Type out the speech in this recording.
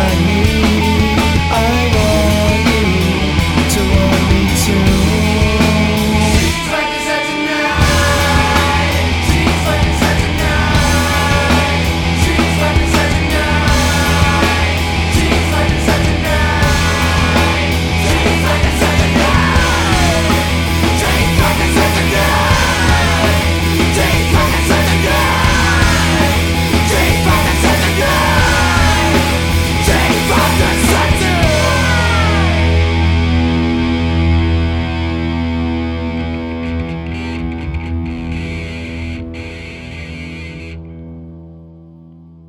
I need